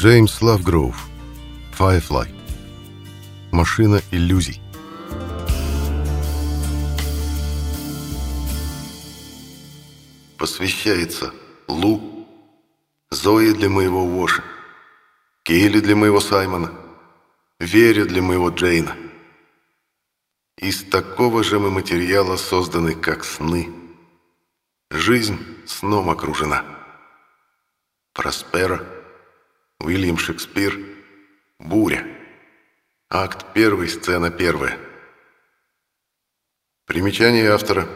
Джеймс Лавгроув. Firefly. Машина иллюзий. Посвящается Лу, Зои для моего Воши, Кейли для моего Саймона, Вере для моего Джейна. Из такого же мы материала созданы, как сны. Жизнь сном окружена. Проспера, Уильям Шекспир, Буря. Акт первый, сцена первая. Примечание автора.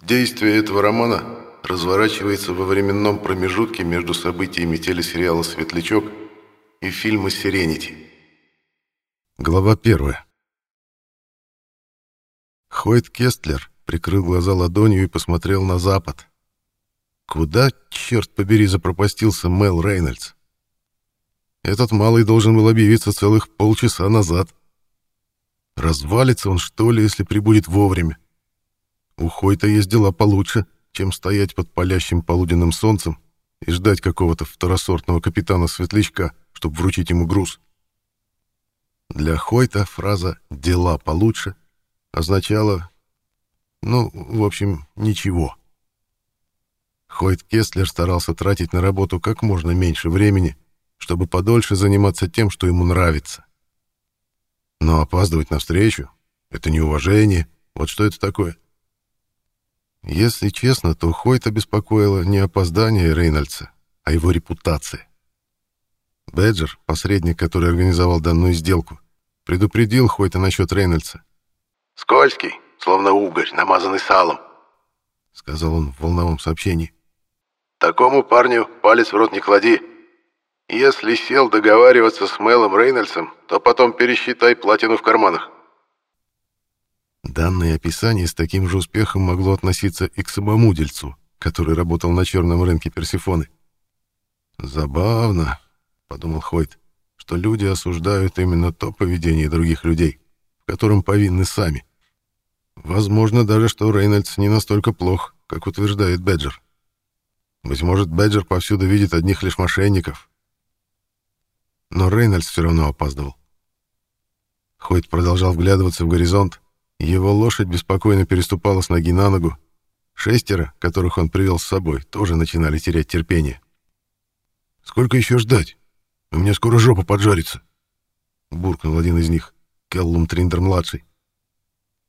Действие этого романа разворачивается во временном промежутке между событиями телесериала «Светлячок» и фильма «Сиренити». Глава первая. Хойт Кестлер прикрыл глаза ладонью и посмотрел на запад. Куда, черт побери, запропастился Мел Рейнольдс? Этот малый должен был объявиться целых полчаса назад. Развалится он, что ли, если прибудет вовремя? У Хойта есть дела получше, чем стоять под палящим полуденным солнцем и ждать какого-то второсортного капитана-светлячка, чтобы вручить ему груз. Для Хойта фраза «дела получше» означала, ну, в общем, ничего. Хойт Кестлер старался тратить на работу как можно меньше времени, чтобы подольше заниматься тем, что ему нравится. Но опаздывать на встречу — это неуважение. Вот что это такое? Если честно, то Хойта беспокоило не опоздание Рейнольдса, а его репутация. Бэджер, посредник, который организовал данную сделку, предупредил Хойта насчет Рейнольдса. «Скользкий, словно угорь, намазанный салом», — сказал он в волновом сообщении. «Такому парню палец в рот не клади. Если сел договариваться с Мелом Рейнольдсом, то потом пересчитай платину в карманах. Данное описание с таким же успехом могло относиться и к самому дельцу, который работал на черном рынке Персифоны. «Забавно», — подумал Хойт, — «что люди осуждают именно то поведение других людей, в котором повинны сами. Возможно даже, что Рейнольдс не настолько плох, как утверждает Беджер. Быть может, Беджер повсюду видит одних лишь мошенников, но Рейнольдс все равно опаздывал. Хойт продолжал вглядываться в горизонт. Его лошадь беспокойно переступала с ноги на ногу. Шестеро, которых он привел с собой, тоже начинали терять терпение. «Сколько еще ждать? У меня скоро жопа поджарится!» Буркнул один из них, Келлум Триндер-младший.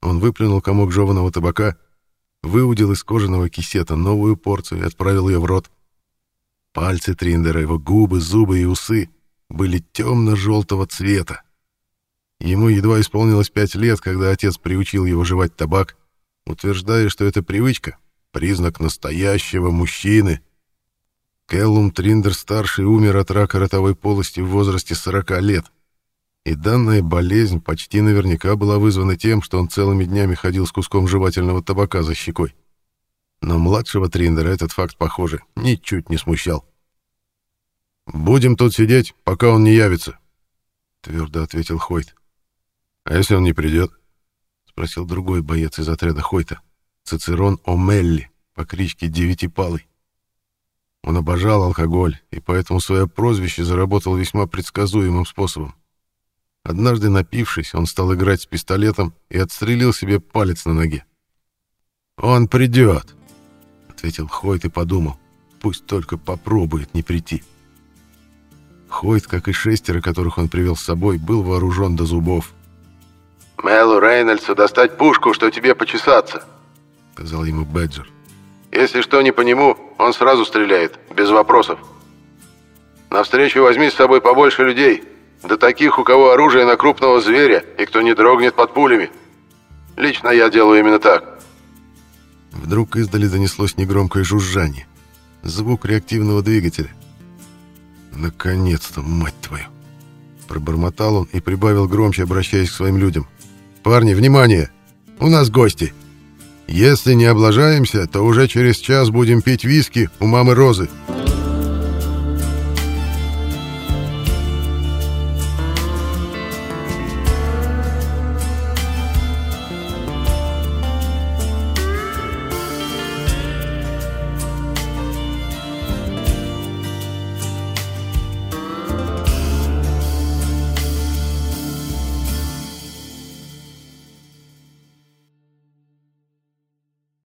Он выплюнул комок жеваного табака, выудил из кожаного кисета новую порцию и отправил ее в рот. Пальцы Триндера, его губы, зубы и усы были темно-желтого цвета. Ему едва исполнилось пять лет, когда отец приучил его жевать табак, утверждая, что эта привычка — признак настоящего мужчины. Келлум Триндер-старший умер от рака ротовой полости в возрасте 40 лет. И данная болезнь почти наверняка была вызвана тем, что он целыми днями ходил с куском жевательного табака за щекой. Но младшего Триндера этот факт, похоже, ничуть не смущал. «Будем тут сидеть, пока он не явится», — твердо ответил Хойт. «А если он не придет?» — спросил другой боец из отряда Хойта, Цицерон О'Мелли по кличке Девятипалый. Он обожал алкоголь, и поэтому свое прозвище заработал весьма предсказуемым способом. Однажды напившись, он стал играть с пистолетом и отстрелил себе палец на ноге. «Он придет», — ответил Хойт и подумал. «Пусть только попробует не прийти». Хойт, как и шестеро, которых он привел с собой, был вооружен до зубов. «Мэлу Рейнольдсу достать пушку, что тебе почесаться», — сказал ему Бэджер. «Если что не по нему, он сразу стреляет, без вопросов. На встречу возьми с собой побольше людей, да таких, у кого оружие на крупного зверя и кто не дрогнет под пулями. Лично я делаю именно так». Вдруг издали донеслось негромкое жужжание. Звук реактивного двигателя. «Наконец-то, мать твою!» Пробормотал он и прибавил громче, обращаясь к своим людям. «Парни, внимание! У нас гости! Если не облажаемся, то уже через час будем пить виски у мамы Розы!»